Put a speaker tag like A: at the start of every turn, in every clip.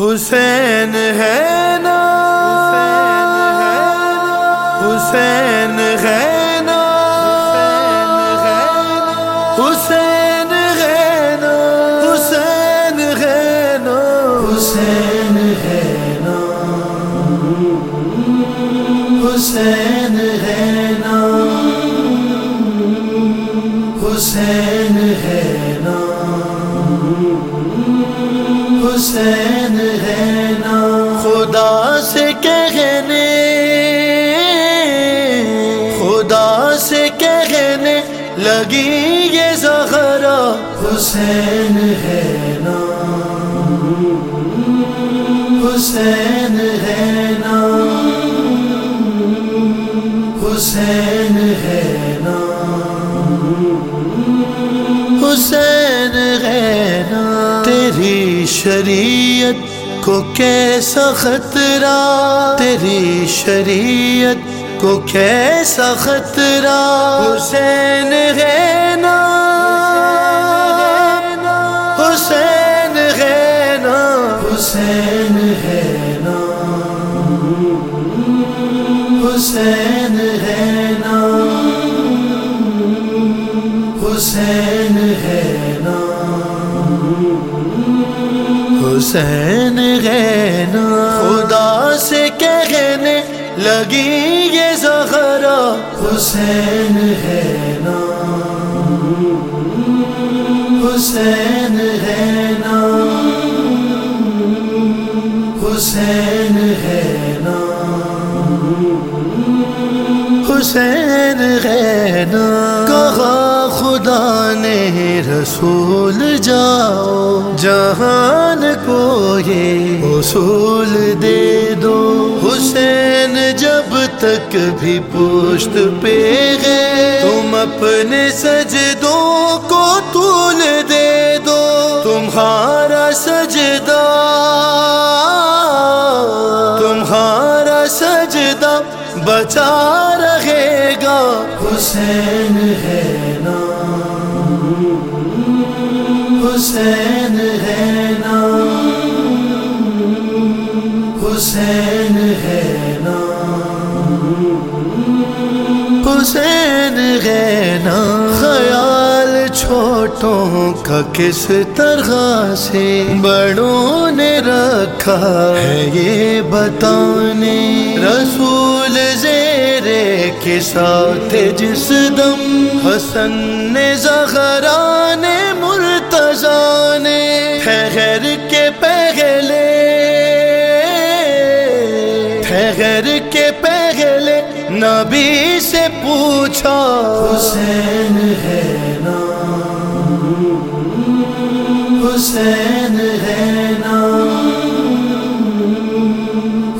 A: حسین ہے نا۔ حسین ہے نا۔ حسین ہے نا۔ حسین ہے نا۔ حسین ہے نا۔ حسین ہے نا۔ حسین ہے حسین ہے نا۔ خدا سے کہنے خدا سے کہنے لگی یہ زہرا۔ حسین ہے نا۔ حسین ہے نا۔ حسین ہے نا۔ شریعت کو کیسا خطرہ؟ تیری شریعت کو کیسا خطرہ؟ حسین ہے نا حسین ہے نا حسین ہے نا حسین ہے نا حسین حسین ہے نا خدا سے کہنے لگی یہ زہرا حسین ہے نا حسین ہے نا حسین ہے نا حسین ہے نا کہا خدا نے رسول جاؤ، جہان کو یہ اصول دے دو۔ حسین جب تک بھی پوشت پہ گئے، تم اپنے سجدوں کو طول دے دو۔ تمہارا سجدہ تمہارا سجدہ بچا حسین ہے نام۔ حسین ہے نام۔ حسین ہے نام۔ حسین ہے نام۔ خیال چھوٹوں کا کس طرح سے بڑوں نے رکھا ہے یہ بتانے؟ رسول زیرے کے ساتھ جس دم حسن نے زہران مرتضی نے ٹھہر کے پہلے، ٹھہر کے پہلے نبی سے پوچھا، حسین ہے۔ حسین ہے نا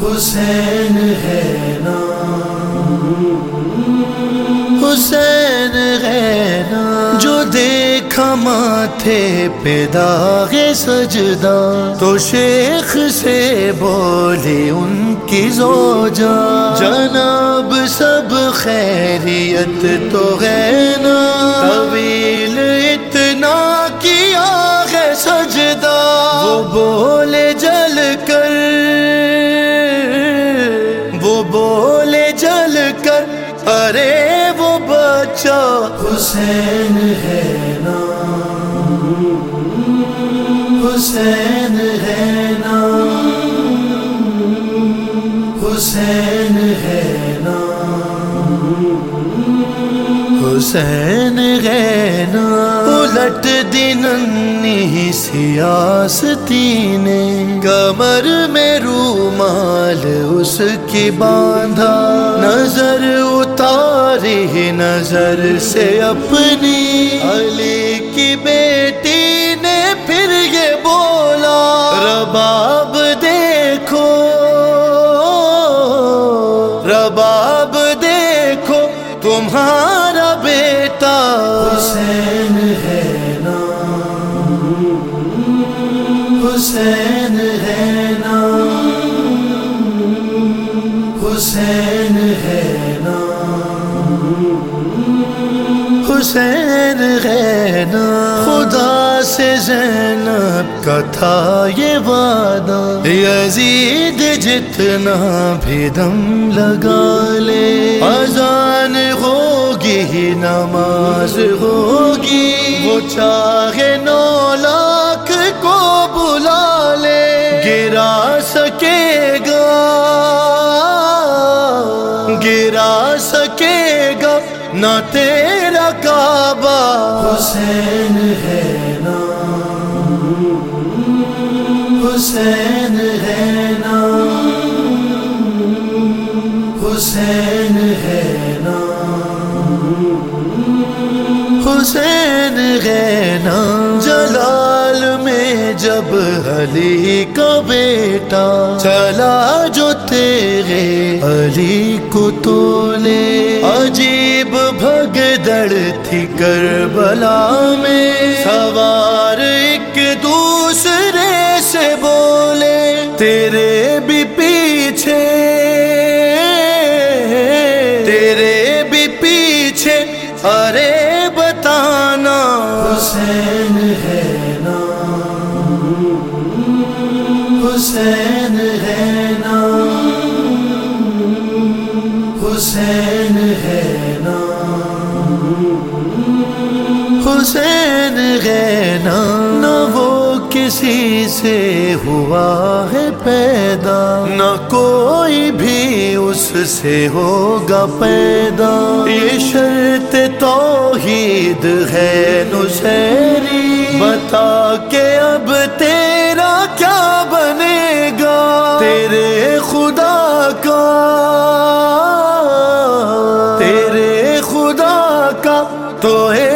A: حسین ہے نا حسین ہے نا جو دیکھا ماتھے پہ داغ سجدہ، تو شیخ سے بولے ان کی زوجہ۔ جناب سب خیریت تو ہے حسین ہے نا حسین ہے نا حسین ہے نا حسین ہے نا الٹ دن سیاستی نے کمر میں رومال اس کی باندھا۔ نظر اتر اتاری نظر سے اپنی علی کی بیٹی نے پھر یہ بولا رباب دیکھو رباب دیکھو، تمہارا بیٹا۔ حسین ہے نا۔ حسین ہے نا۔ حسین ہے نا۔ حسین ہے نا خدا سے زینب کا تھا یہ وعدہ۔ یزید جتنا بھی دم لگا لے، اذان ہوگی نماز ہوگی۔ وہ چاہے نو لاکھ کو بلا لے، گرا سکے گا۔ گرا سکے گا نہ تیرا کعبہ حسین ہے نا حسین ہے نا حسین ہے نا حسین ہے نا جلال میں جب علی کا بیٹا چلا جو تیرے علی کو تو لے۔ عجیب بھگ تھی کربلا میں۔ سوار ایک دوسرے سے بولے، تیرے بھی پیچھے۔ تیرے بھی پیچھے، ارے بتانا۔ حسین ہے نا۔ حسین ہے نا۔ حسین ہے نا۔ حسین ہے نہ وہ کسی سے ہوا ہے پیدا، نہ کوئی بھی اس سے ہوگا پیدا۔ یہ شرط توحید ہے نسیری بتا کہ اب تیرا کیا بنے گا؟ تیرے خدا کا، تیرے خدا کا تو ایک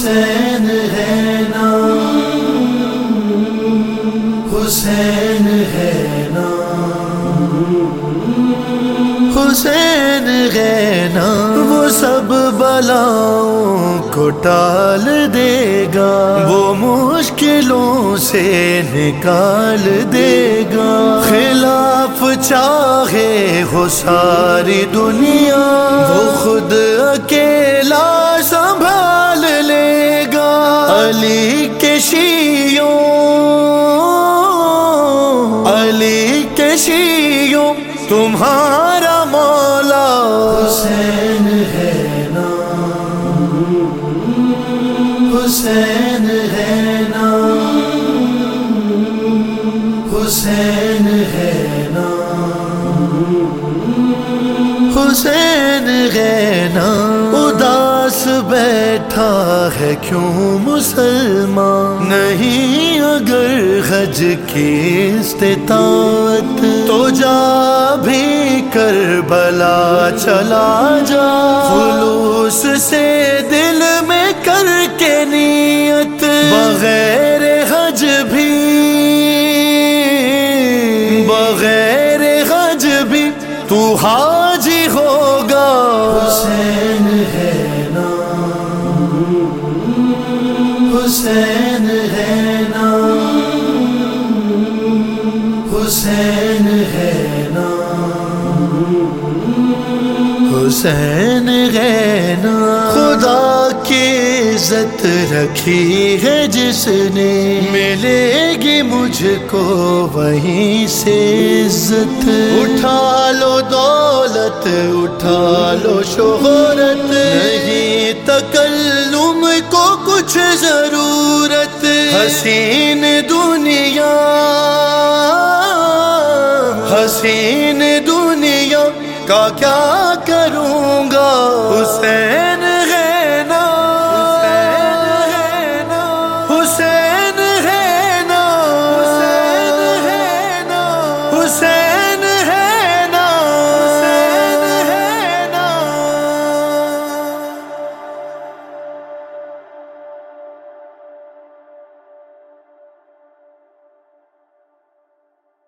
A: حسین ہے نا حسین ہے نا حسین ہے نا وہ سب بلاؤں کو ٹال دے گا، وہ مشکلوں سے نکال دے گا۔ خلاف چاہے ہو ساری دنیا، وہ خود اکیلا علی کے شیوں، علی کے شیوں، تمہارا مولا۔ حسین ہے نا حسین ہے نا حسین ہے نا حسین ہے نا بیٹھا ہے کیوں مسلمان؟ نہیں اگر حج کی استطاعت تو جا بھی کر بلا چلا جا۔ خلوص سے دل میں کر کے نیت، بغیر حج بھی۔ بغیر حج بھی تو حاجی حسین ہے نا حسین ہے نا حسین ہے نا خدا کی عزت رکھی ہے جس نے، ملے گی مجھ کو وہیں سے عزت۔ اٹھا لو دولت، اٹھا لو شہرت، نہیں تکلم کو کچھ ضرورت حسین دنیا حسین دنیا کا کیا کروں گا؟ حسین